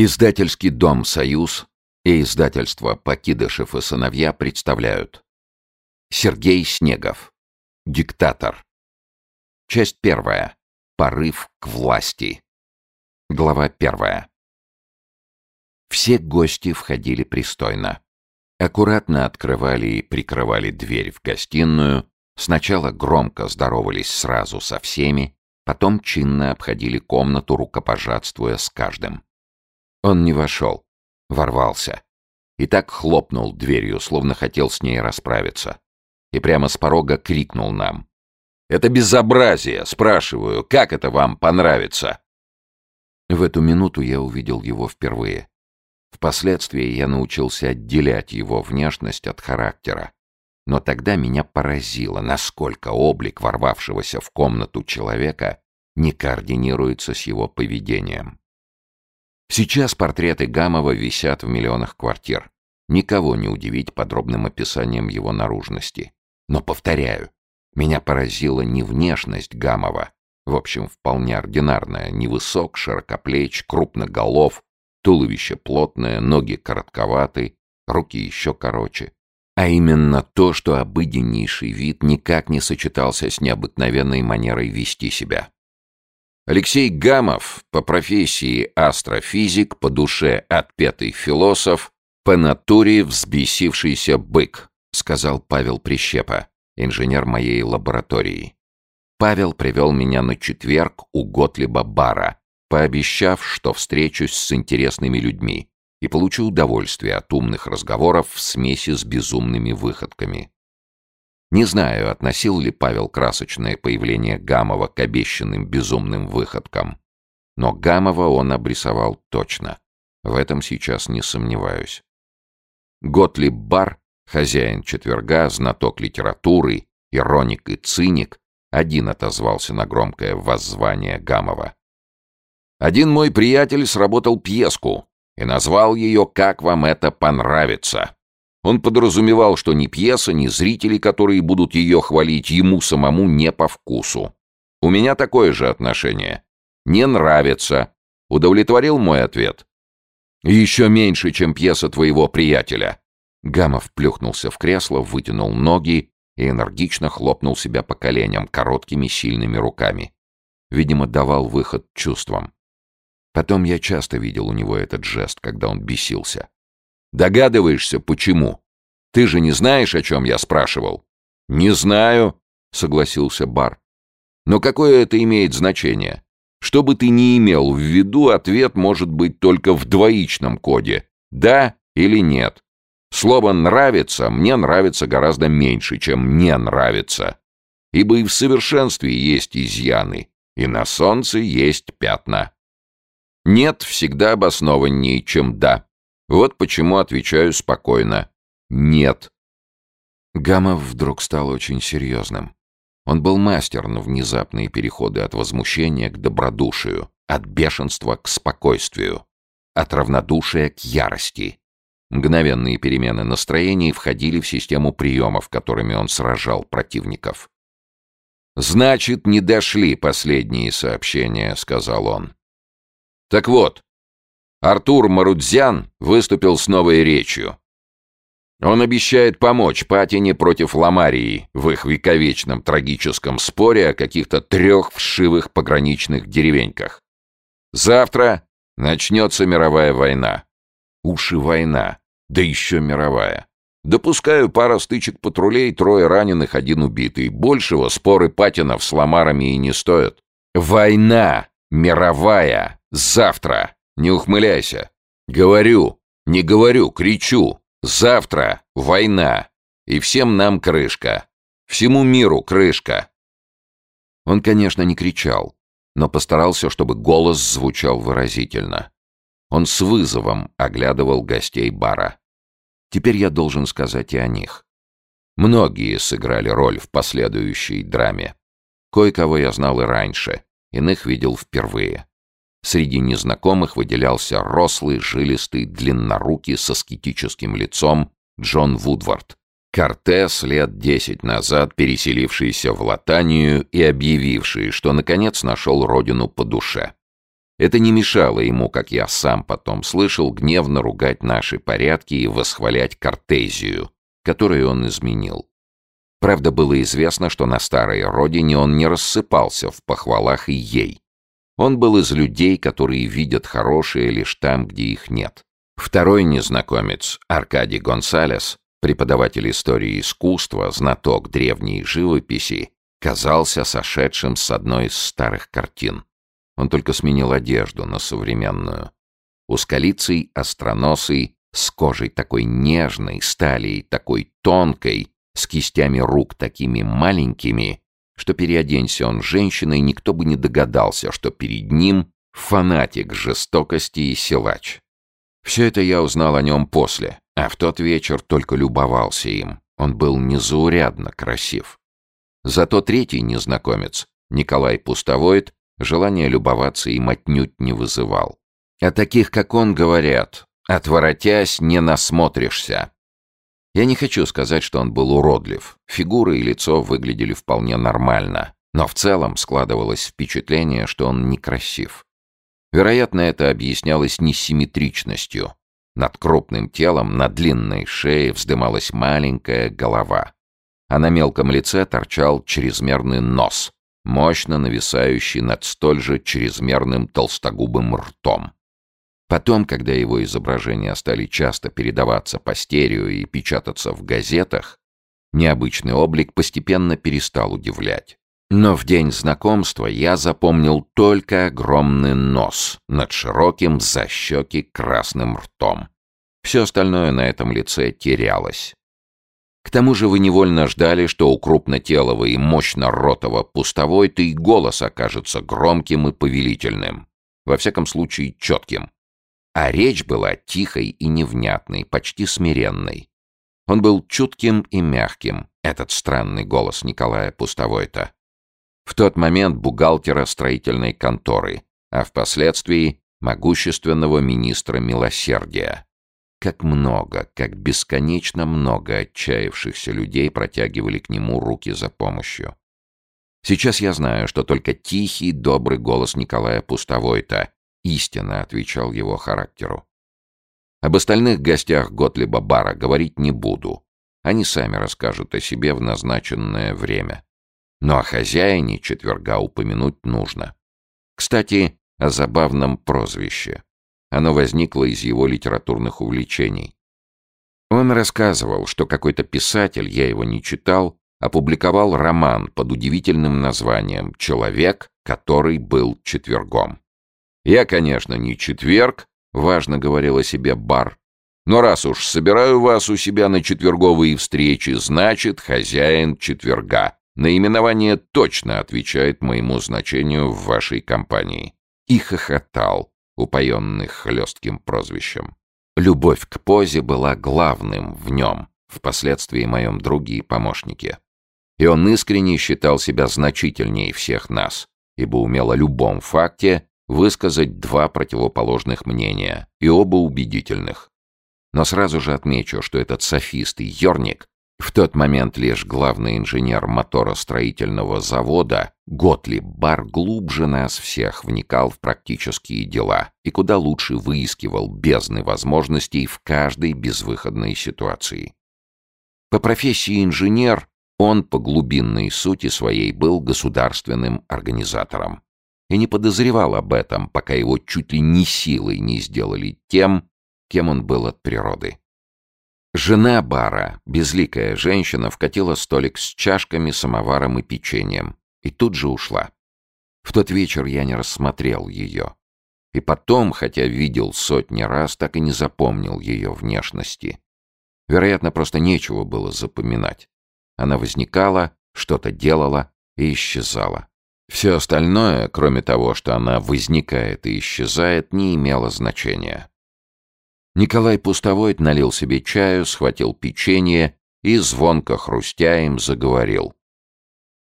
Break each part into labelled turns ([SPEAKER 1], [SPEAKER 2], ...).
[SPEAKER 1] Издательский дом «Союз» и издательство «Покидышев и сыновья» представляют Сергей Снегов Диктатор Часть первая. Порыв к власти. Глава первая. Все гости входили пристойно. Аккуратно открывали и прикрывали дверь в гостиную, сначала громко здоровались сразу со всеми, потом чинно обходили комнату, рукопожатствуя с каждым. Он не вошел, ворвался. И так хлопнул дверью, словно хотел с ней расправиться. И прямо с порога крикнул нам. «Это безобразие! Спрашиваю, как это вам понравится?» В эту минуту я увидел его впервые. Впоследствии я научился отделять его внешность от характера. Но тогда меня поразило, насколько облик ворвавшегося в комнату человека не координируется с его поведением. Сейчас портреты Гамова висят в миллионах квартир. Никого не удивить подробным описанием его наружности. Но, повторяю, меня поразила не внешность Гамова, в общем, вполне ординарная, невысок, широкоплеч, крупноголов, туловище плотное, ноги коротковаты, руки еще короче. А именно то, что обыденнейший вид никак не сочетался с необыкновенной манерой вести себя. Алексей Гамов, по профессии астрофизик, по душе отпетый философ, по натуре взбесившийся бык, сказал Павел Прищепа, инженер моей лаборатории. Павел привел меня на четверг у Готлиба бара, пообещав, что встречусь с интересными людьми и получу удовольствие от умных разговоров в смеси с безумными выходками. Не знаю, относил ли Павел красочное появление Гамова к обещанным безумным выходкам. Но Гамова он обрисовал точно. В этом сейчас не сомневаюсь. Готлиб Бар, хозяин четверга, знаток литературы, ироник и циник, один отозвался на громкое воззвание Гамова. «Один мой приятель сработал пьеску и назвал ее «Как вам это понравится». Он подразумевал, что ни пьеса, ни зрители, которые будут ее хвалить, ему самому не по вкусу. У меня такое же отношение. Не нравится. Удовлетворил мой ответ? Еще меньше, чем пьеса твоего приятеля. Гамов плюхнулся в кресло, вытянул ноги и энергично хлопнул себя по коленям короткими сильными руками. Видимо, давал выход чувствам. Потом я часто видел у него этот жест, когда он бесился. Догадываешься, почему? Ты же не знаешь, о чем я спрашивал?» «Не знаю», — согласился Бар. «Но какое это имеет значение? Что бы ты ни имел в виду, ответ может быть только в двоичном коде. Да или нет. Слово «нравится» мне нравится гораздо меньше, чем «не нравится». Ибо и в совершенстве есть изъяны, и на солнце есть пятна. «Нет» всегда обоснованнее, чем «да». Вот почему отвечаю спокойно. Нет. Гамов вдруг стал очень серьезным. Он был мастер на внезапные переходы от возмущения к добродушию, от бешенства к спокойствию, от равнодушия к ярости. Мгновенные перемены настроений входили в систему приемов, которыми он сражал противников. «Значит, не дошли последние сообщения», — сказал он. «Так вот, Артур Марудзян выступил с новой речью. Он обещает помочь Патине против Ламарии в их вековечном трагическом споре о каких-то трех вшивых пограничных деревеньках. Завтра начнется мировая война. Уши война, да еще мировая. Допускаю пара стычек патрулей, трое раненых, один убитый. Большего споры Патинов с Ламарами и не стоят. Война мировая завтра. Не ухмыляйся. Говорю, не говорю, кричу. Завтра война. И всем нам крышка. Всему миру крышка. Он, конечно, не кричал, но постарался, чтобы голос звучал выразительно. Он с вызовом оглядывал гостей бара. Теперь я должен сказать и о них. Многие сыграли роль в последующей драме. Кое-кого я знал и раньше, иных видел впервые. Среди незнакомых выделялся рослый, жилистый, длиннорукий с аскетическим лицом Джон Вудвард. Кортес лет десять назад переселившийся в Латанию и объявивший, что наконец нашел родину по душе. Это не мешало ему, как я сам потом слышал, гневно ругать наши порядки и восхвалять Кортезию, которую он изменил. Правда, было известно, что на старой родине он не рассыпался в похвалах и ей. Он был из людей, которые видят хорошее лишь там, где их нет. Второй незнакомец, Аркадий Гонсалес, преподаватель истории искусства, знаток древней живописи, казался сошедшим с одной из старых картин. Он только сменил одежду на современную. Узколицый, остроносый, с кожей такой нежной, сталей такой тонкой, с кистями рук такими маленькими, что переоденься он женщиной, никто бы не догадался, что перед ним фанатик жестокости и силач. Все это я узнал о нем после, а в тот вечер только любовался им. Он был незаурядно красив. Зато третий незнакомец, Николай Пустовоид, желания любоваться им отнюдь не вызывал. О таких, как он, говорят, отворотясь, не насмотришься. Я не хочу сказать, что он был уродлив. Фигура и лицо выглядели вполне нормально, но в целом складывалось впечатление, что он некрасив. Вероятно, это объяснялось несимметричностью. Над крупным телом, на длинной шее вздымалась маленькая голова. А на мелком лице торчал чрезмерный нос, мощно нависающий над столь же чрезмерным толстогубым ртом. Потом, когда его изображения стали часто передаваться по стерео и печататься в газетах, необычный облик постепенно перестал удивлять. Но в день знакомства я запомнил только огромный нос над широким за щеки красным ртом. Все остальное на этом лице терялось. К тому же вы невольно ждали, что у крупнотелого и мощно-ротого пустовой-то и голос окажется громким и повелительным. Во всяком случае, четким. А речь была тихой и невнятной, почти смиренной. Он был чутким и мягким, этот странный голос Николая Пустовой-то. В тот момент бухгалтера строительной конторы, а впоследствии могущественного министра милосердия. Как много, как бесконечно много отчаявшихся людей протягивали к нему руки за помощью. Сейчас я знаю, что только тихий, добрый голос Николая Пустовой-то истинно отвечал его характеру. Об остальных гостях Готлиба бара говорить не буду. Они сами расскажут о себе в назначенное время. Но о хозяине четверга упомянуть нужно. Кстати, о забавном прозвище. Оно возникло из его литературных увлечений. Он рассказывал, что какой-то писатель, я его не читал, опубликовал роман под удивительным названием «Человек, который был четвергом». Я, конечно, не четверг, важно говорил себе бар, но раз уж собираю вас у себя на четверговые встречи, значит, хозяин четверга. Наименование точно отвечает моему значению в вашей компании. И хохотал, упоенный хлестким прозвищем. Любовь к позе была главным в нем, впоследствии моем друге и помощнике. И он искренне считал себя значительнее всех нас, ибо умел о любом факте высказать два противоположных мнения, и оба убедительных. Но сразу же отмечу, что этот софист и Йорник, в тот момент лишь главный инженер моторостроительного завода, Готлиб Бар глубже нас всех вникал в практические дела и куда лучше выискивал бездны возможностей в каждой безвыходной ситуации. По профессии инженер он по глубинной сути своей был государственным организатором и не подозревал об этом, пока его чуть ли не силой не сделали тем, кем он был от природы. Жена бара, безликая женщина, вкатила столик с чашками, самоваром и печеньем, и тут же ушла. В тот вечер я не рассмотрел ее. И потом, хотя видел сотни раз, так и не запомнил ее внешности. Вероятно, просто нечего было запоминать. Она возникала, что-то делала и исчезала. Все остальное, кроме того, что она возникает и исчезает, не имело значения. Николай Пустовойт налил себе чаю, схватил печенье и, звонко хрустя им, заговорил.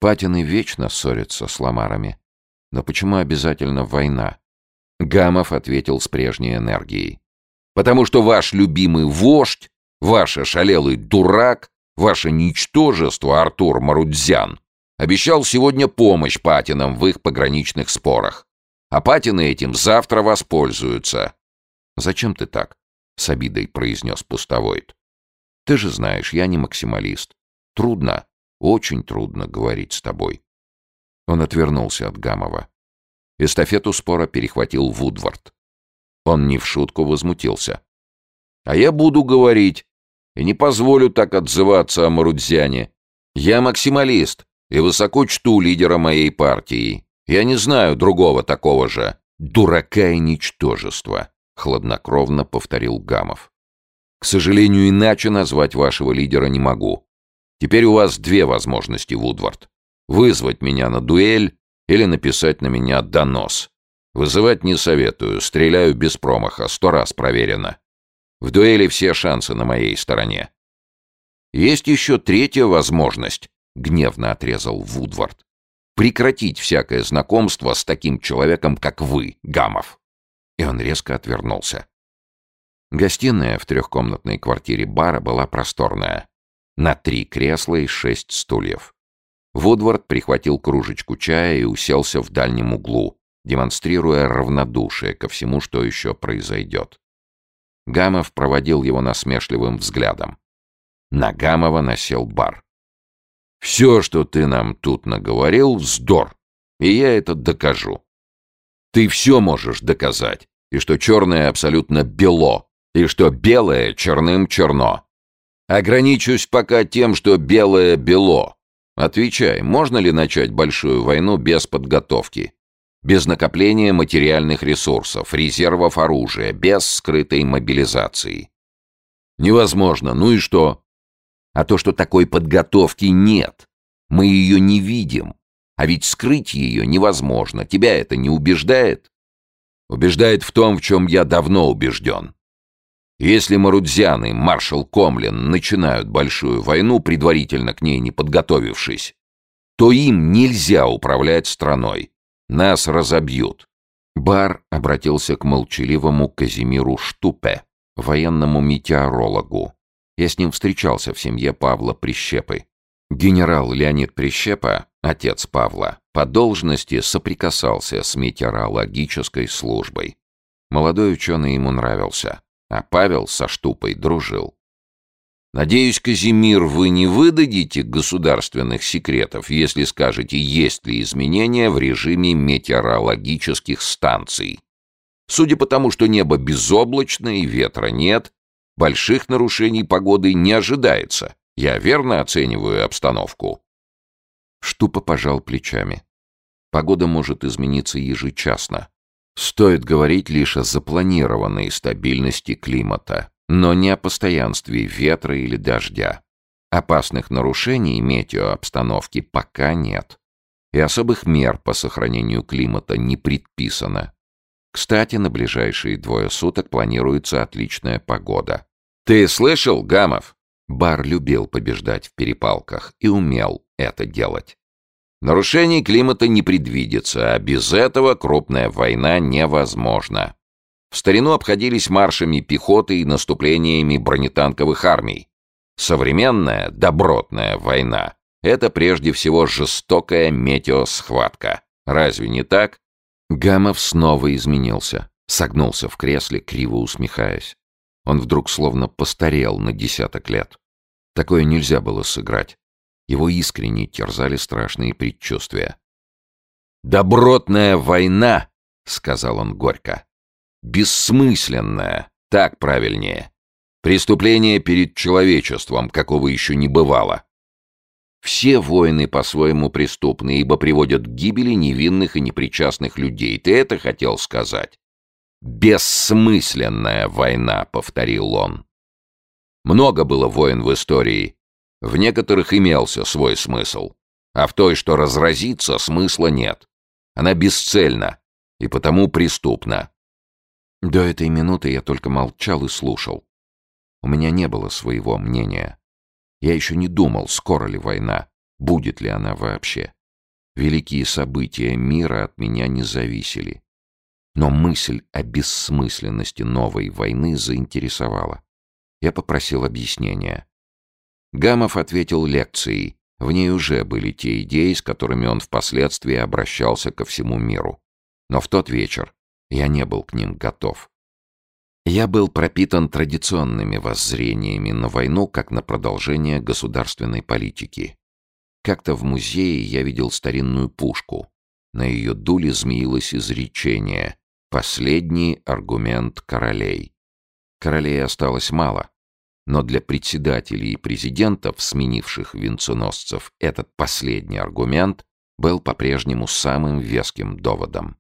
[SPEAKER 1] Патины вечно ссорятся с ламарами. Но почему обязательно война? Гамов ответил с прежней энергией. «Потому что ваш любимый вождь, ваш ошалелый дурак, ваше ничтожество, Артур Марудзян, Обещал сегодня помощь Патинам в их пограничных спорах. А Патины этим завтра воспользуются.
[SPEAKER 2] «Зачем ты так?» — с обидой произнес пустовоид. «Ты же знаешь, я не максималист. Трудно, очень трудно говорить с тобой». Он отвернулся от Гамова. Эстафету спора перехватил Вудвард. Он не в шутку возмутился. «А я буду говорить, и не позволю так отзываться о Марудзяне. Я максималист и высоко чту лидера моей партии. Я не знаю другого такого же. Дурака и ничтожества», — хладнокровно повторил Гамов. «К сожалению, иначе назвать вашего лидера не могу. Теперь у вас две возможности, Вудвард. Вызвать меня на дуэль или написать на меня донос. Вызывать не советую, стреляю без промаха, сто раз проверено. В дуэли все шансы на моей стороне. Есть еще третья возможность, гневно отрезал Вудвард. Прекратить всякое знакомство с таким человеком, как вы, Гамов. И он резко отвернулся. Гостиная в трехкомнатной квартире бара была просторная. На три кресла и шесть стульев. Вудвард прихватил кружечку чая и уселся в дальнем углу, демонстрируя равнодушие ко всему, что еще произойдет. Гамов проводил его насмешливым взглядом. На Гамова насел бар. «Все, что ты нам тут наговорил, вздор, и я это докажу. Ты все можешь доказать, и что черное абсолютно бело, и что белое черным черно. Ограничусь пока тем, что белое бело. Отвечай, можно ли начать большую войну без подготовки? без накопления материальных ресурсов, резервов оружия, без скрытой мобилизации. Невозможно. Ну и что? А то, что такой подготовки нет. Мы ее не видим. А ведь скрыть ее невозможно. Тебя это не убеждает? Убеждает в том, в чем я давно убежден. Если Марудзян маршал Комлин начинают большую войну, предварительно к ней не подготовившись, то им нельзя управлять страной. Нас разобьют. Бар обратился к молчаливому Казимиру Штупе, военному метеорологу. Я с ним встречался в семье Павла Прищепы. Генерал Леонид Прищепа, отец Павла, по должности соприкасался с метеорологической службой. Молодой ученый ему нравился, а Павел со Штупой дружил. Надеюсь, Казимир, вы не выдадите государственных секретов, если скажете, есть ли изменения в режиме метеорологических станций. Судя по тому, что небо безоблачное и ветра нет, больших нарушений погоды не ожидается. Я верно оцениваю обстановку. Штупа пожал плечами. Погода может измениться ежечасно. Стоит говорить лишь о запланированной стабильности климата но не о постоянстве ветра или дождя. Опасных нарушений метеообстановки пока нет. И особых мер по сохранению климата не предписано. Кстати, на ближайшие двое суток планируется отличная погода. «Ты слышал, Гамов?» Бар любил побеждать в перепалках и умел это делать. Нарушений климата не предвидится, а без этого крупная война невозможна. В старину обходились маршами пехоты и наступлениями бронетанковых армий. Современная, добротная война — это прежде всего жестокая метеосхватка. Разве не так? Гамов снова изменился, согнулся в кресле, криво усмехаясь. Он вдруг словно постарел на десяток лет. Такое нельзя было сыграть. Его искренне терзали страшные предчувствия. «Добротная война!» — сказал он горько бессмысленное, так правильнее. Преступление перед человечеством, какого еще не бывало. Все войны по-своему преступны, ибо приводят к гибели невинных и непричастных людей. Ты это хотел сказать? «Бессмысленная война», — повторил он. Много было войн в истории. В некоторых имелся свой смысл. А в той, что разразится, смысла нет. Она бесцельна и потому преступна. До этой минуты я только молчал и слушал. У меня не было своего мнения. Я еще не думал, скоро ли война, будет ли она вообще. Великие события мира от меня не зависели. Но мысль о бессмысленности новой войны заинтересовала. Я попросил объяснения. Гамов ответил лекцией. В ней уже были те идеи, с которыми он впоследствии обращался ко всему миру.
[SPEAKER 1] Но в тот вечер я не был к ним готов. Я был пропитан традиционными воззрениями на войну как на продолжение государственной политики. Как-то в музее я видел старинную пушку. На ее дуле змеилось изречение «Последний аргумент королей». Королей осталось мало, но для председателей и президентов, сменивших венценосцев, этот последний аргумент был по-прежнему самым веским доводом.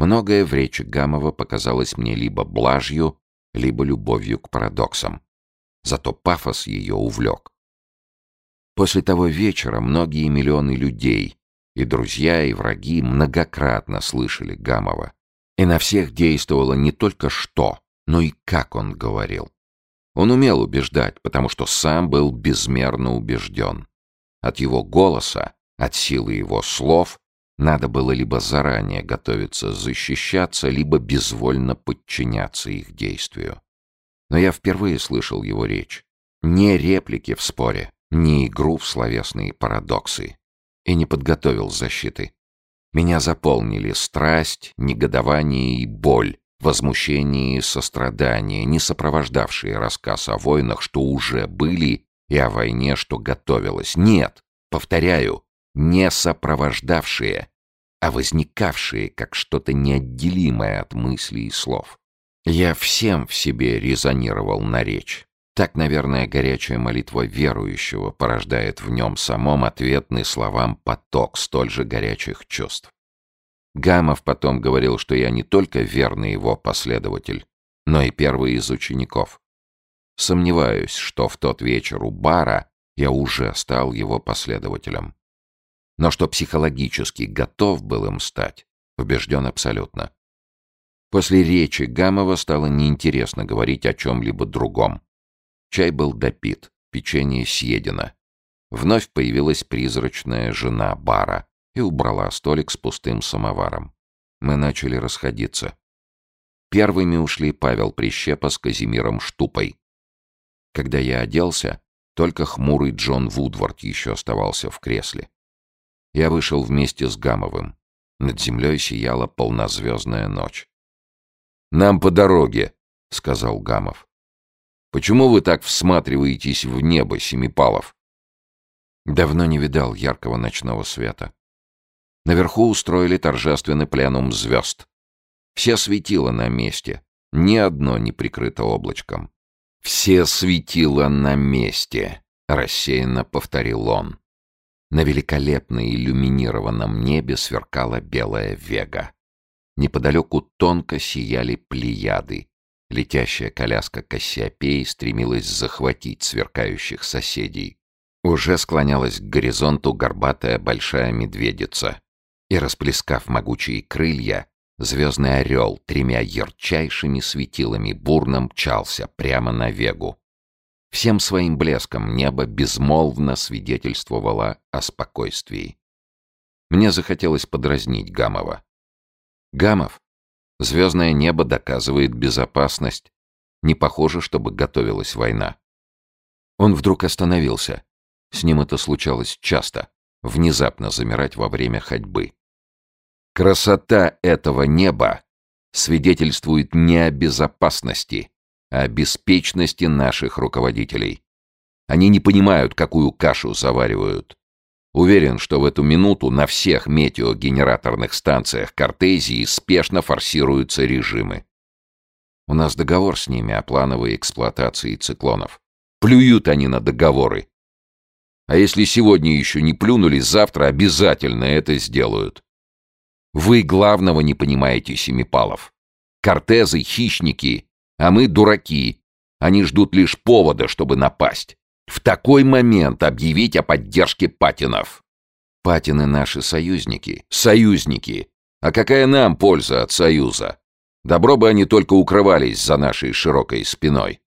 [SPEAKER 1] Многое в речи Гамова показалось мне либо блажью, либо любовью к парадоксам. Зато пафос ее увлек. После того вечера многие миллионы людей, и друзья, и враги, многократно слышали Гамова. И на всех действовало не только что, но и как он говорил. Он умел убеждать, потому что сам был безмерно убежден. От его голоса, от силы его слов надо было либо заранее готовиться защищаться, либо безвольно подчиняться их действию. Но я впервые слышал его речь. Не реплики в споре, не игру в словесные парадоксы. И не подготовил защиты. Меня заполнили страсть, негодование и боль, возмущение и сострадание, не сопровождавшие рассказ о войнах, что уже были, и о войне, что готовилось. Нет, повторяю, не сопровождавшие, а возникавшие как что-то неотделимое от мыслей и слов. Я всем в себе резонировал на речь. Так, наверное, горячая молитва верующего порождает в нем самом ответный словам поток столь же горячих чувств. Гамов потом говорил, что я не только верный его последователь, но и первый из учеников. Сомневаюсь, что в тот вечер у бара я уже стал его последователем но что психологически готов был им стать, убежден абсолютно. После речи Гамова стало неинтересно говорить о чем-либо другом. Чай был допит, печенье съедено. Вновь появилась призрачная жена бара и убрала столик с пустым самоваром. Мы начали расходиться. Первыми ушли Павел Прищепа с Казимиром Штупой. Когда я оделся, только хмурый Джон Вудвард еще оставался в кресле. Я вышел вместе с Гамовым. Над землей сияла полнозвездная ночь. «Нам по дороге», — сказал Гамов. «Почему вы так всматриваетесь в небо, Семипалов?» Давно не видал яркого ночного света. Наверху устроили торжественный пленум звезд. Все светило на месте, ни одно не прикрыто облачком. «Все светило на месте», — рассеянно повторил он. На великолепно иллюминированном небе сверкала белая вега. Неподалеку тонко сияли плеяды. Летящая коляска Кассиопеи стремилась захватить сверкающих соседей. Уже склонялась к горизонту горбатая большая медведица. И, расплескав могучие крылья, звездный орел тремя ярчайшими светилами бурно мчался прямо на вегу. Всем своим блеском небо безмолвно свидетельствовало о спокойствии. Мне захотелось подразнить Гамова. «Гамов, звездное небо доказывает безопасность. Не похоже, чтобы готовилась война». Он вдруг остановился. С ним это случалось часто. Внезапно замирать во время ходьбы. Красота этого неба свидетельствует не о безопасности, о беспечности наших руководителей. Они не понимают, какую кашу заваривают. Уверен, что в эту минуту на всех метеогенераторных станциях Кортезии спешно форсируются режимы. У нас договор с ними о плановой эксплуатации циклонов. Плюют они на договоры. А если сегодня еще не плюнули, завтра обязательно это сделают. Вы главного не понимаете, Семипалов. Кортезы — хищники, а мы дураки. Они ждут лишь повода, чтобы напасть. В такой момент объявить о поддержке Патинов. Патины наши союзники. Союзники. А какая нам польза от союза? Добро бы они только укрывались за нашей широкой спиной.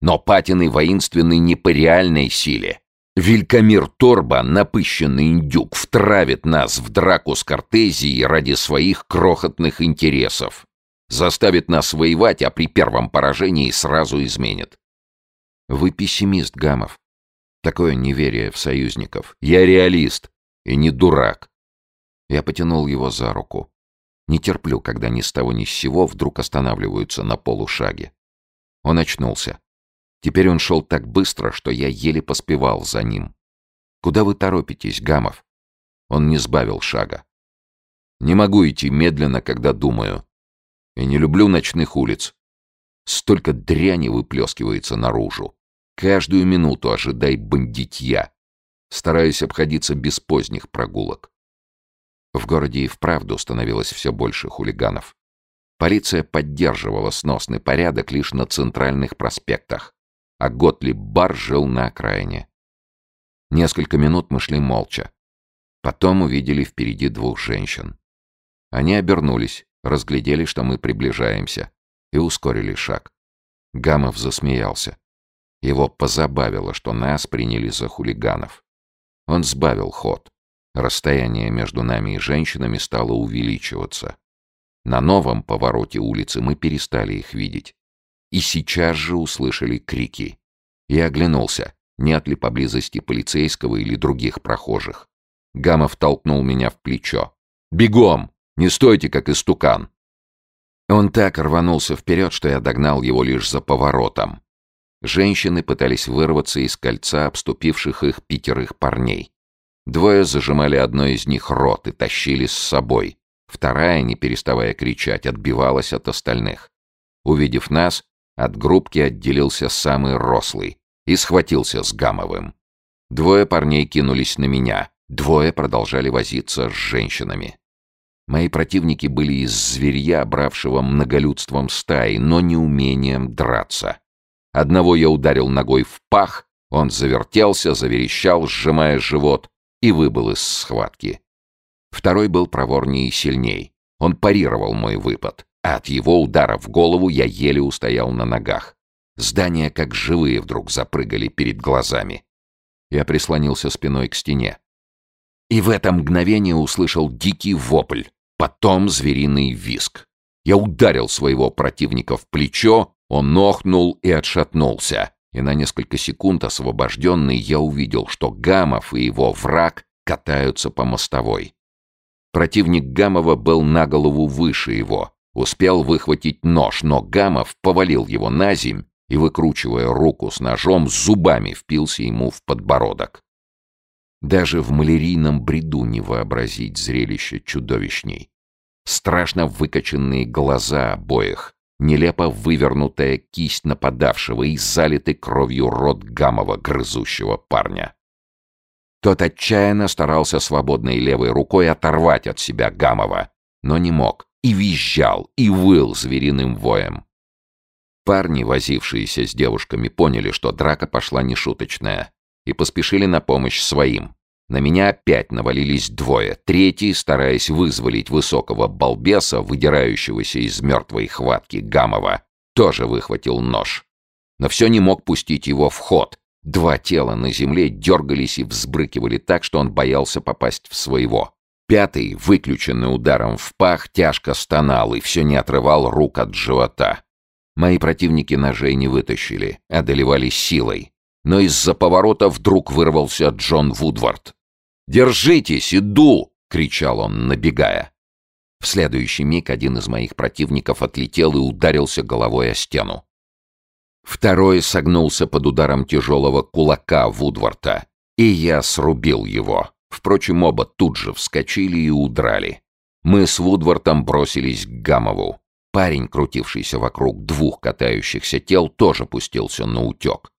[SPEAKER 1] Но Патины воинственны не по реальной силе. Велькомир Торба, напыщенный индюк, втравит нас в драку с Кортезией ради своих крохотных интересов. Заставит нас воевать, а при первом поражении сразу изменит. Вы пессимист, Гамов. Такое неверие в союзников. Я реалист и не дурак. Я потянул его за руку. Не терплю, когда ни с того ни с сего вдруг останавливаются на полушаге. Он очнулся. Теперь он шел так быстро, что я еле поспевал за ним. «Куда вы торопитесь, Гамов?» Он не сбавил шага. «Не могу идти медленно, когда думаю. И не люблю ночных улиц. Столько дряни выплескивается наружу. Каждую минуту ожидай бандитья. Стараюсь обходиться без поздних прогулок. В городе и вправду становилось все больше хулиганов. Полиция поддерживала сносный порядок лишь на центральных проспектах, а Готлиб Бар жил на окраине. Несколько минут мы шли молча. Потом увидели впереди двух женщин. Они обернулись, разглядели, что мы приближаемся, и ускорили шаг. Гамов засмеялся. Его позабавило, что нас приняли за хулиганов. Он сбавил ход. Расстояние между нами и женщинами стало увеличиваться. На новом повороте улицы мы перестали их видеть. И сейчас же услышали крики. Я оглянулся, нет ли поблизости полицейского или других прохожих. Гамов толкнул меня в плечо. «Бегом! Не стойте, как истукан!» Он так рванулся вперед, что я догнал его лишь за поворотом. Женщины пытались вырваться из кольца обступивших их пятерых парней. Двое зажимали одной из них рот и тащили с собой. Вторая, не переставая кричать, отбивалась от остальных. Увидев нас, от группки отделился самый рослый и схватился с Гамовым. Двое парней кинулись на меня, двое продолжали возиться с женщинами. Мои противники были из зверья, бравшего многолюдством стаи, но не умением драться. Одного я ударил ногой в пах, он завертелся, заверещал, сжимая живот, и выбыл из схватки. Второй был проворнее и сильней. Он парировал мой выпад, а от его удара в голову я еле устоял на ногах. Здания, как живые, вдруг запрыгали перед глазами. Я прислонился спиной к стене. И в это мгновение услышал дикий вопль, потом звериный виск. Я ударил своего противника в плечо, он охнул и отшатнулся и на несколько секунд освобожденный я увидел, что Гамов и его враг катаются по мостовой. Противник Гамова был на голову выше его, успел выхватить нож, но Гамов повалил его на земь и, выкручивая руку с ножом, зубами впился ему в подбородок. Даже в малярийном бреду не вообразить зрелище чудовищней. Страшно выкоченные глаза обоих, нелепо вывернутая кисть нападавшего и залитый кровью рот Гамова, грызущего парня. Тот отчаянно старался свободной левой рукой оторвать от себя Гамова, но не мог, и визжал, и выл звериным воем. Парни, возившиеся с девушками, поняли, что драка пошла нешуточная, и поспешили на помощь своим. На меня опять навалились двое. Третий, стараясь вызволить высокого балбеса, выдирающегося из мертвой хватки Гамова, тоже выхватил нож. Но все не мог пустить его в ход. Два тела на земле дергались и взбрыкивали так, что он боялся попасть в своего. Пятый, выключенный ударом в пах, тяжко стонал и все не отрывал рук от живота. Мои противники ножей не вытащили, одолевали силой. Но из-за поворота вдруг вырвался Джон Вудвард. «Держитесь, иду!» — кричал он, набегая. В следующий миг один из моих противников отлетел и ударился головой о стену. Второй согнулся под ударом тяжелого кулака Вудварта, и я срубил его. Впрочем, оба тут же вскочили и удрали. Мы с Вудвартом бросились к Гамову. Парень, крутившийся вокруг двух катающихся тел, тоже пустился на утек.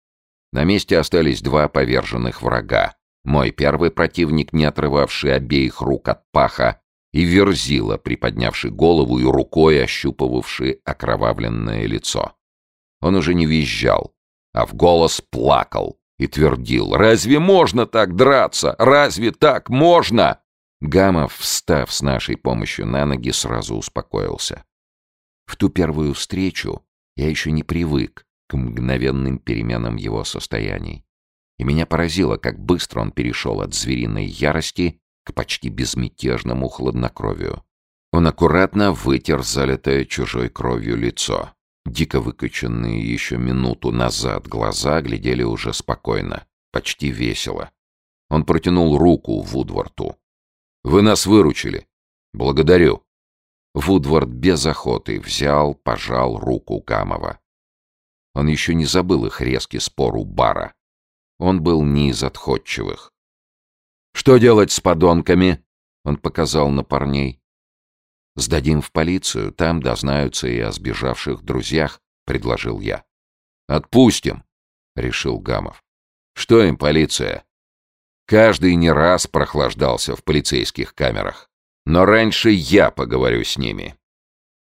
[SPEAKER 1] На месте остались два поверженных врага. Мой первый противник, не отрывавший обеих рук от паха, и Верзила, приподнявший голову и рукой ощупывавший окровавленное лицо. Он уже не визжал, а в голос плакал и твердил «Разве можно так драться? Разве так можно?» Гамов, встав с нашей помощью на ноги, сразу успокоился. В ту первую встречу я еще не привык к мгновенным переменам его состояний и меня поразило, как быстро он перешел от звериной ярости к почти безмятежному хладнокровию. Он аккуратно вытер залитое чужой кровью лицо. Дико выкоченные еще минуту назад глаза глядели уже спокойно, почти весело. Он протянул руку Вудворту. «Вы нас выручили. Благодарю». Вудвард без охоты взял, пожал руку Гамова. Он еще не забыл их резкий спор у бара. Он был не из отходчивых. «Что делать с подонками?» — он показал на парней. «Сдадим в полицию, там дознаются и о сбежавших друзьях», — предложил я. «Отпустим», — решил Гамов. «Что им полиция?» Каждый не раз прохлаждался в полицейских камерах. Но раньше я поговорю с ними.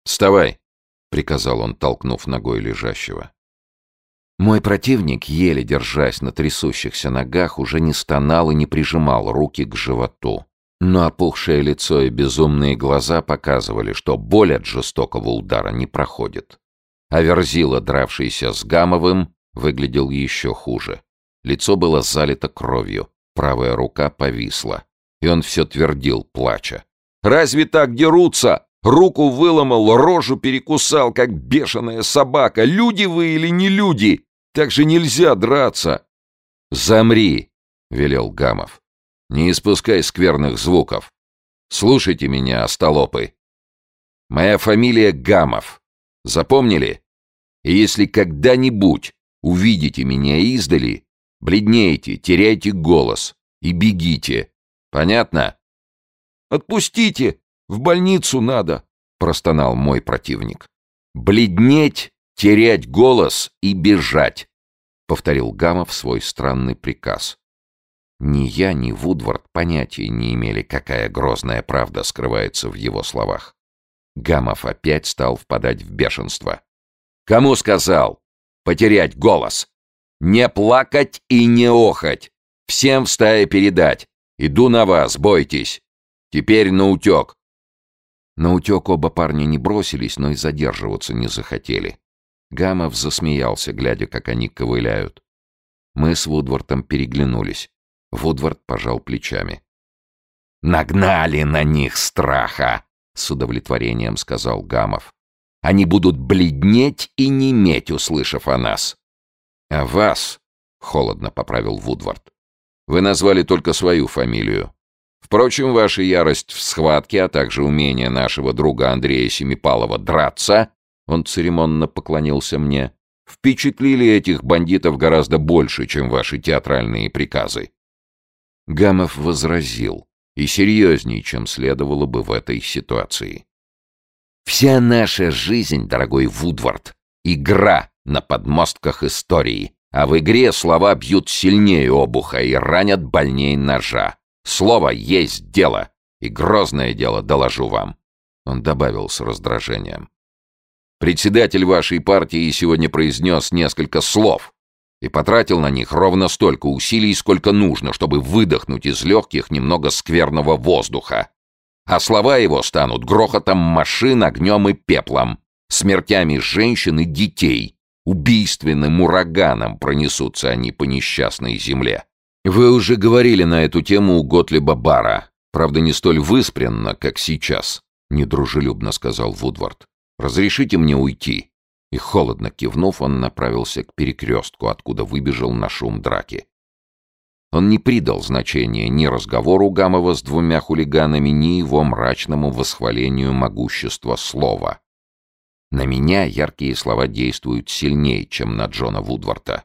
[SPEAKER 1] «Вставай», — приказал он, толкнув ногой лежащего. Мой противник, еле держась на трясущихся ногах, уже не стонал и не прижимал руки к животу. Но опухшее лицо и безумные глаза показывали, что боль от жестокого удара не проходит. А Верзила, дравшийся с Гамовым, выглядел еще хуже. Лицо было залито кровью, правая рука повисла. И он все твердил, плача. «Разве так дерутся? Руку выломал, рожу перекусал, как бешеная собака. Люди вы или не люди? Так же нельзя драться!» «Замри!» — велел Гамов. «Не испускай скверных звуков. Слушайте меня, остолопы. Моя фамилия Гамов. Запомнили? И если когда-нибудь увидите меня издали, бледнейте, теряйте голос и бегите. Понятно?» «Отпустите!» В больницу надо!» — простонал мой противник. «Бледнеть, терять голос и бежать!» — повторил Гамов свой странный приказ. Ни я, ни Вудвард понятия не имели, какая грозная правда скрывается в его словах. Гамов опять стал впадать в бешенство. «Кому сказал? Потерять голос! Не плакать и не охать! Всем в стае передать! Иду на вас, бойтесь! Теперь на утек! На утек оба парня не бросились, но и задерживаться не захотели. Гамов засмеялся, глядя, как они ковыляют. Мы с Вудвортом переглянулись. Вудвард пожал плечами. «Нагнали на них страха!» — с удовлетворением сказал Гамов. «Они будут бледнеть и неметь, услышав о нас». «А вас?» — холодно поправил Вудвард. «Вы назвали только свою фамилию. Впрочем, ваша ярость в схватке, а также умение нашего друга Андрея Семипалова драться, он церемонно поклонился мне, впечатлили этих бандитов гораздо больше, чем ваши театральные приказы. Гамов возразил, и серьезней, чем следовало бы в этой ситуации. «Вся наша жизнь, дорогой Вудвард, игра на подмостках истории, а в игре слова бьют сильнее обуха и ранят больней ножа. Слово есть дело, и грозное дело доложу вам. Он добавил с раздражением. Председатель вашей партии сегодня произнес несколько слов и потратил на них ровно столько усилий, сколько нужно, чтобы выдохнуть из легких немного скверного воздуха. А слова его станут грохотом машин, огнем и пеплом, смертями женщин и детей. Убийственным ураганом пронесутся они по несчастной земле. «Вы уже говорили на эту тему у Готлиба Бара. Правда, не столь выспренно, как сейчас», — недружелюбно сказал Вудвард. «Разрешите мне уйти?» И холодно кивнув, он направился к перекрестку, откуда выбежал на шум драки. Он не придал значения ни разговору Гамова с двумя хулиганами, ни его мрачному восхвалению могущества слова. На меня яркие слова действуют сильнее, чем на Джона Вудварта.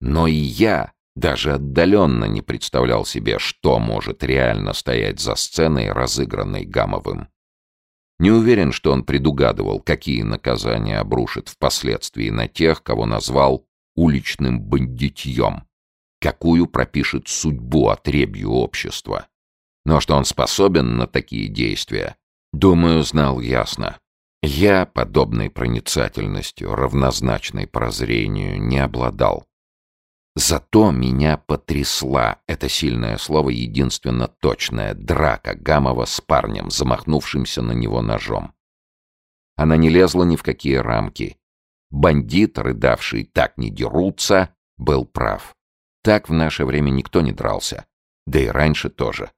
[SPEAKER 1] Но и я даже отдаленно не представлял себе, что может реально стоять за сценой, разыгранной Гамовым. Не уверен, что он предугадывал, какие наказания обрушит впоследствии на тех, кого назвал уличным бандитьем, какую пропишет судьбу отребью общества. Но что он способен на такие действия, думаю, знал ясно. Я подобной проницательностью, равнозначной прозрению, не обладал. Зато меня потрясла, это сильное слово единственно точное, драка Гамова с парнем, замахнувшимся на него ножом. Она не лезла ни в какие рамки. Бандит, рыдавший «так не дерутся», был прав. Так в наше время никто не дрался. Да и раньше тоже.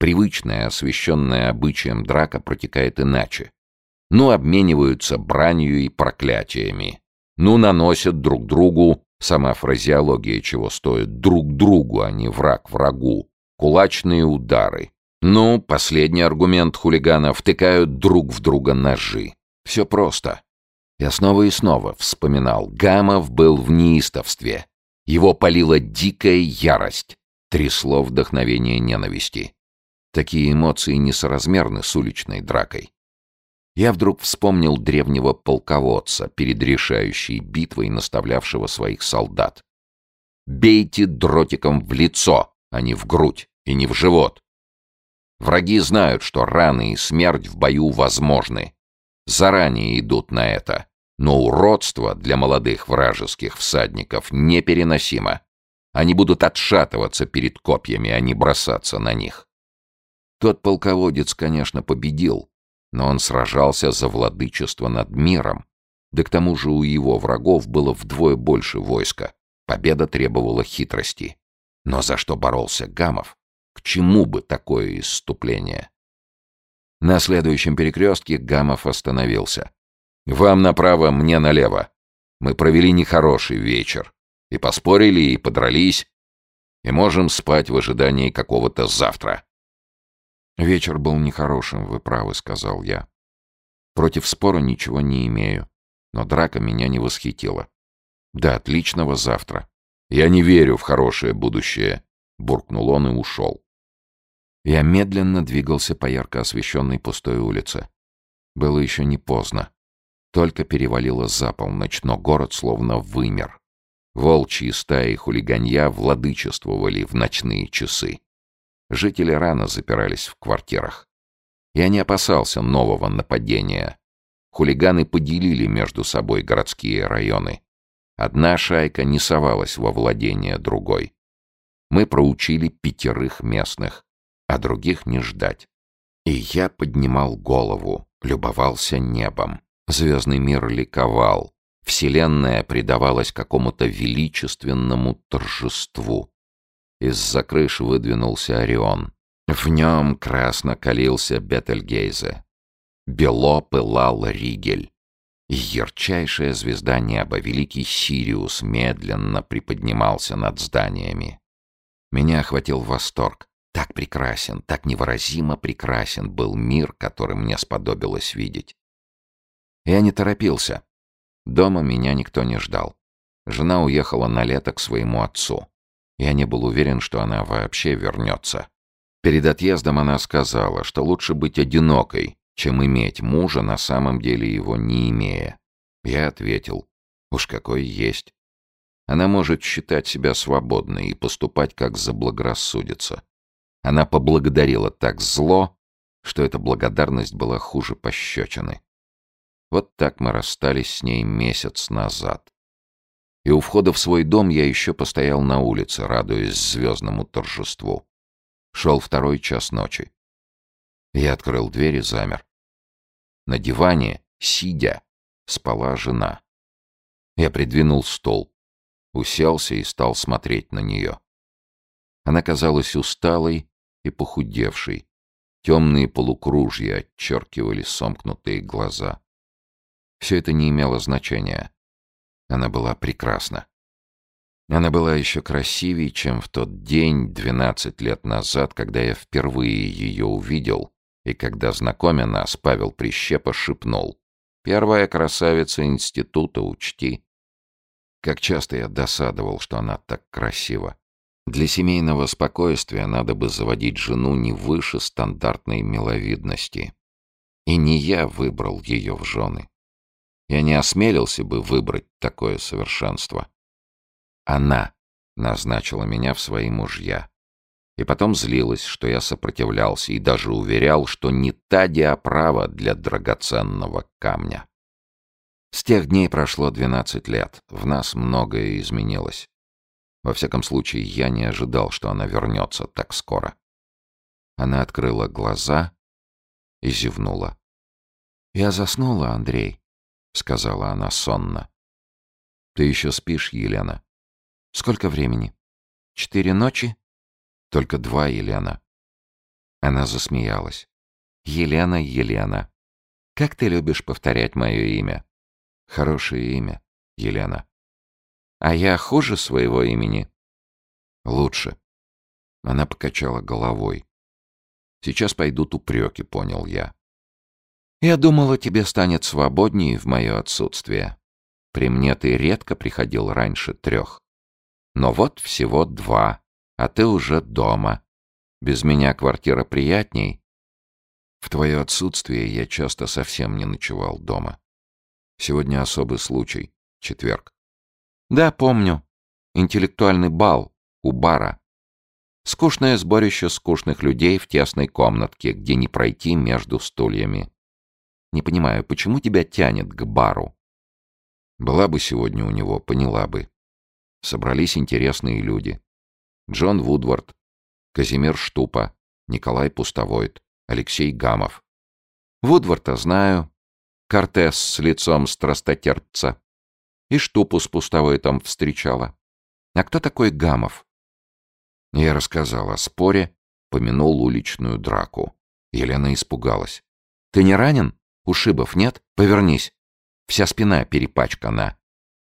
[SPEAKER 1] Привычная, освещенная обычаем драка протекает иначе. Ну, обмениваются бранью и проклятиями. Ну, наносят друг другу Сама фразеология чего стоит друг другу, а не враг врагу. Кулачные удары, Ну, последний аргумент хулигана втыкают друг в друга ножи. Все просто. Я снова и снова вспоминал. Гамов был в неистовстве. Его палила дикая ярость. Трясло вдохновение ненависти. Такие эмоции несоразмерны с уличной дракой. Я вдруг вспомнил древнего полководца, перед решающей битвой наставлявшего своих солдат. «Бейте дротиком в лицо, а не в грудь и не в живот. Враги знают, что раны и смерть в бою возможны. Заранее идут на это. Но уродство для молодых вражеских всадников непереносимо. Они будут отшатываться перед копьями, а не бросаться на них. Тот полководец, конечно, победил, но он сражался за владычество над миром. Да к тому же у его врагов было вдвое больше войска. Победа требовала хитрости. Но за что боролся Гамов? К чему бы такое исступление? На следующем перекрестке Гамов остановился. «Вам направо, мне налево. Мы провели нехороший вечер. И поспорили, и подрались. И можем спать в ожидании какого-то завтра».
[SPEAKER 2] «Вечер был нехорошим, вы правы», — сказал я. «Против спора ничего не имею, но драка меня не восхитила. До отличного завтра».
[SPEAKER 1] «Я не верю в хорошее будущее», — буркнул он и ушел.
[SPEAKER 2] Я медленно двигался по ярко освещенной пустой улице. Было еще не поздно. Только перевалило за полночь, но город словно вымер. Волчьи стаи хулиганья владычествовали в ночные часы. Жители рано запирались в квартирах. Я не опасался нового нападения. Хулиганы поделили между собой городские районы. Одна шайка не совалась во владение другой. Мы проучили пятерых местных, а других не ждать. И я поднимал голову, любовался небом. Звездный мир ликовал. Вселенная предавалась какому-то величественному торжеству. Из-за крыш выдвинулся Орион. В нем красно калился Бетельгейзе. Бело пылал Ригель. Ярчайшая звезда неба, великий Сириус, медленно приподнимался над зданиями. Меня охватил восторг. Так прекрасен, так невыразимо прекрасен был мир, который мне сподобилось видеть. Я не торопился. Дома меня никто не ждал. Жена уехала на лето к своему отцу. Я не был уверен, что она вообще вернется. Перед отъездом она сказала, что лучше быть одинокой, чем иметь мужа, на самом деле его не имея. Я ответил, уж какой есть. Она может считать себя свободной и поступать, как заблагорассудится. Она поблагодарила так зло, что эта благодарность была хуже пощечины. Вот так мы расстались с ней месяц назад. И у входа в свой дом я еще постоял на улице, радуясь звездному торжеству. Шел второй час ночи. Я открыл дверь и замер. На диване, сидя, спала жена. Я придвинул стол, уселся и стал смотреть на нее. Она казалась усталой и похудевшей. Темные полукружья отчеркивали сомкнутые глаза. Все это не имело значения. Она была прекрасна. Она была еще красивее, чем в тот день, двенадцать лет назад, когда я впервые ее увидел, и когда, знакомя нас, Павел Прищепа шепнул. «Первая красавица института, учти». Как часто я досадовал, что она так красива. Для семейного спокойствия надо бы заводить жену не выше стандартной миловидности. И не я выбрал ее в жены. Я не осмелился бы выбрать такое совершенство. Она назначила меня в свои мужья. И потом злилась, что я сопротивлялся, и даже уверял, что не та диаправа для драгоценного камня. С тех дней прошло двенадцать лет, в нас многое изменилось. Во всяком случае, я не ожидал, что она вернется так скоро. Она открыла глаза и зевнула. «Я заснула, Андрей», — сказала она сонно. «Ты еще спишь, Елена?» «Сколько времени?» «Четыре ночи?» «Только два, Елена». Она засмеялась. «Елена, Елена. Как ты любишь повторять мое имя?» «Хорошее имя, Елена». «А я хуже своего имени?» «Лучше». Она покачала головой. Сейчас пойдут упреки, понял я. Я думала, тебе станет свободнее в мое отсутствие. При мне ты редко приходил раньше трех. Но вот всего два, а ты уже дома. Без меня квартира приятней. В твое отсутствие я часто совсем не ночевал дома. Сегодня особый случай, четверг. Да, помню. Интеллектуальный бал у бара. Скучное сборище скучных людей в тесной комнатке, где не пройти между стульями. Не понимаю, почему тебя тянет к бару? Была бы сегодня у него, поняла бы. Собрались интересные люди. Джон Вудвард, Казимир Штупа, Николай Пустовойт, Алексей Гамов. Вудварда знаю. Кортес с лицом страстотерпца. И Штупу с Пустовойтом встречала. А кто такой Гамов? Я рассказал о споре, помянул уличную драку. Елена испугалась. «Ты не ранен?» Ушибов нет? Повернись. Вся спина перепачкана.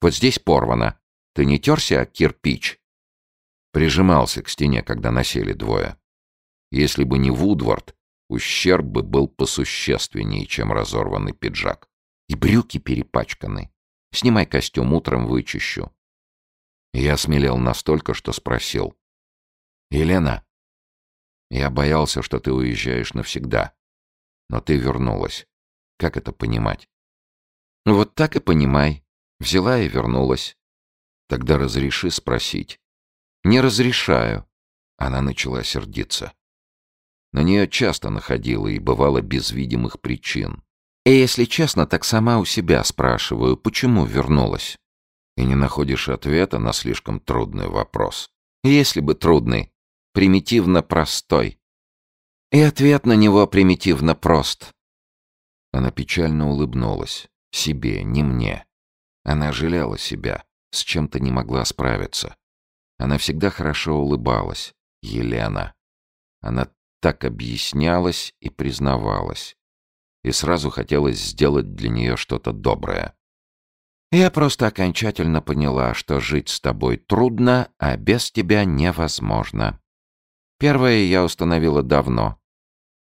[SPEAKER 2] Вот здесь порвана. Ты не терся, кирпич?» Прижимался к стене, когда насели двое. Если бы не Вудвард, ущерб бы был посущественнее, чем разорванный пиджак. И брюки перепачканы. Снимай костюм, утром вычищу. Я осмелел настолько, что спросил. «Елена, я боялся, что ты уезжаешь навсегда. Но ты вернулась. Как это понимать? Вот так и понимай. Взяла и вернулась. Тогда разреши спросить. Не разрешаю. Она начала сердиться. На нее часто находила и бывало без видимых причин. И если честно, так сама у себя спрашиваю, почему вернулась. И не находишь ответа на слишком трудный вопрос. Если бы трудный, примитивно простой. И ответ на него примитивно прост. Она печально улыбнулась. Себе, не мне. Она жалела себя, с чем-то не могла справиться. Она всегда хорошо улыбалась. Елена. Она так объяснялась и признавалась. И сразу хотелось сделать для нее что-то доброе. Я просто окончательно поняла, что жить с тобой трудно, а без тебя невозможно. Первое я установила давно,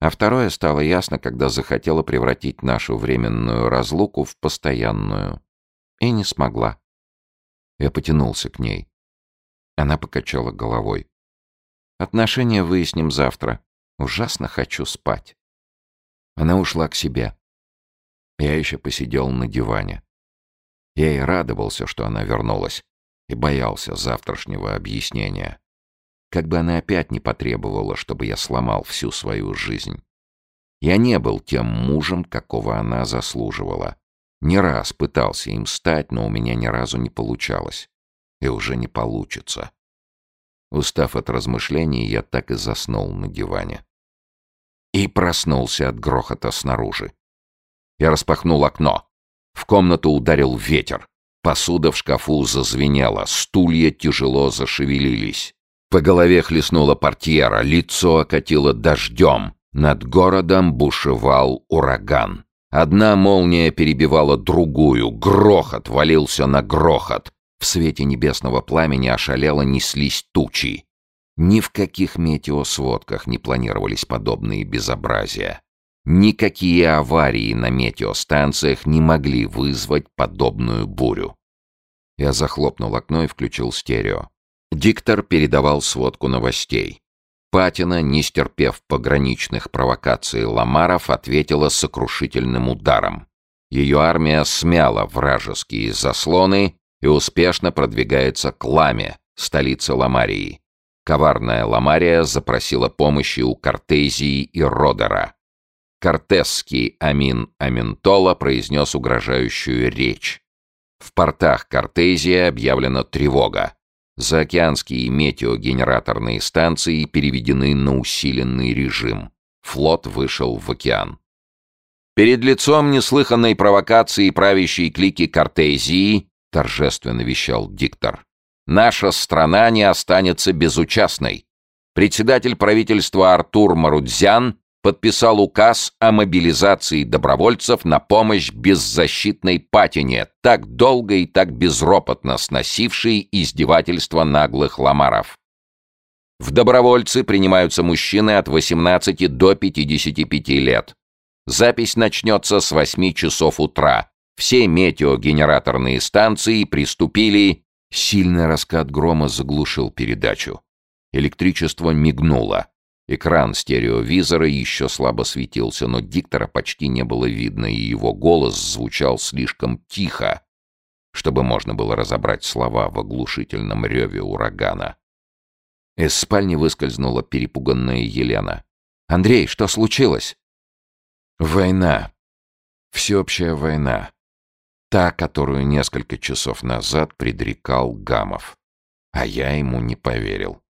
[SPEAKER 2] а второе стало ясно, когда захотела превратить нашу временную разлуку в постоянную. И не смогла. Я потянулся к ней. Она покачала головой. Отношения выясним завтра. Ужасно хочу спать. Она ушла к себе. Я еще посидел на диване. Я и радовался, что она вернулась, и боялся завтрашнего объяснения. Как бы она опять не потребовала, чтобы я сломал всю свою жизнь. Я не был тем мужем, какого она заслуживала. Не раз пытался им стать, но у меня ни разу не получалось. И уже не получится. Устав от размышлений, я так и заснул на диване. И проснулся от грохота снаружи. Я распахнул окно. В комнату ударил ветер. Посуда в шкафу зазвенела, стулья тяжело зашевелились. По голове хлестнула портьера, лицо окатило дождем. Над городом бушевал ураган. Одна молния перебивала другую, грохот валился на грохот. В свете небесного пламени ошалело неслись тучи. Ни в каких метеосводках не планировались подобные безобразия. Никакие аварии на метеостанциях не могли вызвать подобную бурю. Я захлопнул окно и включил стерео. Диктор передавал сводку новостей. Патина, не стерпев пограничных провокаций ламаров, ответила сокрушительным ударом. Ее армия смяла вражеские заслоны и успешно продвигается к Ламе, столице Ламарии. Коварная Ламария запросила помощи у Кортезии и Родера. Кортесский Амин Аминтола произнес угрожающую речь. В портах Кортезии объявлена тревога. Заокеанские метеогенераторные станции переведены на усиленный режим. Флот вышел в океан. Перед лицом неслыханной провокации правящей клики Кортезии, торжественно вещал диктор, наша страна не останется безучастной. Председатель правительства Артур Марудзян подписал указ о мобилизации добровольцев на помощь беззащитной патине, так долго и так безропотно сносившей издевательства наглых ламаров.
[SPEAKER 1] В добровольцы принимаются мужчины от 18 до 55 лет. Запись начнется с 8 часов утра. Все метеогенераторные станции приступили... Сильный раскат грома заглушил передачу. Электричество мигнуло. Экран стереовизора еще слабо светился, но диктора почти не было видно, и его голос звучал слишком тихо, чтобы можно было разобрать слова в оглушительном реве урагана. Из спальни выскользнула перепуганная Елена. «Андрей, что случилось?» «Война. Всеобщая война. Та, которую несколько часов назад предрекал Гамов. А я ему не поверил.